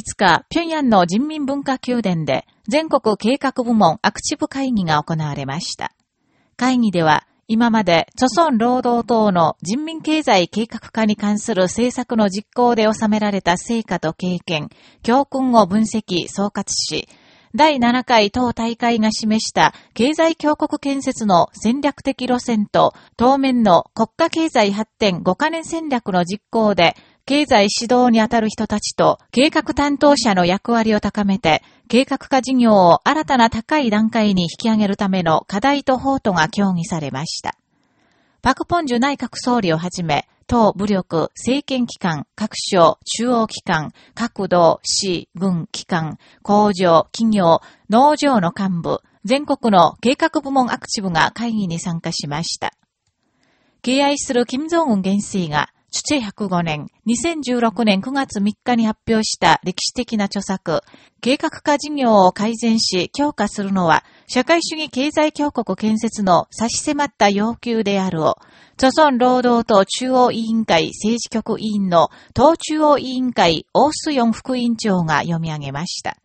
5日、平壌の人民文化宮殿で全国計画部門アクチブ会議が行われました。会議では、今まで、著村労働党の人民経済計画化に関する政策の実行で収められた成果と経験、教訓を分析、総括し、第7回党大会が示した経済強国建設の戦略的路線と当面の国家経済発展5カ年戦略の実行で経済指導に当たる人たちと計画担当者の役割を高めて計画化事業を新たな高い段階に引き上げるための課題と法とが協議されました。パクポンジュ内閣総理をはじめ、党、武力、政権機関、各省、中央機関、各道、市、軍、機関、工場、企業、農場の幹部、全国の計画部門アクチブが会議に参加しました。敬愛する金正恩元帥が、チュチェ105年、2016年9月3日に発表した歴史的な著作、計画化事業を改善し強化するのは、社会主義経済強国建設の差し迫った要求であるを、著村労働党中央委員会政治局委員の党中央委員会オースヨン副委員長が読み上げました。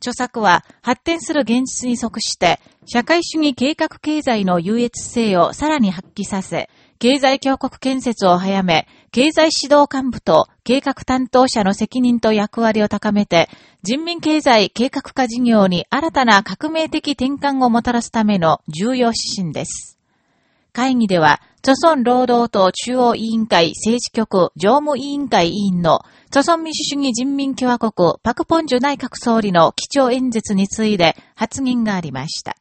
著作は発展する現実に即して、社会主義計画経済の優越性をさらに発揮させ、経済強国建設を早め、経済指導幹部と計画担当者の責任と役割を高めて、人民経済計画化事業に新たな革命的転換をもたらすための重要指針です。会議では、著村労働党中央委員会政治局常務委員会委員の、著村民主主義人民共和国パクポンジュ内閣総理の基調演説について発言がありました。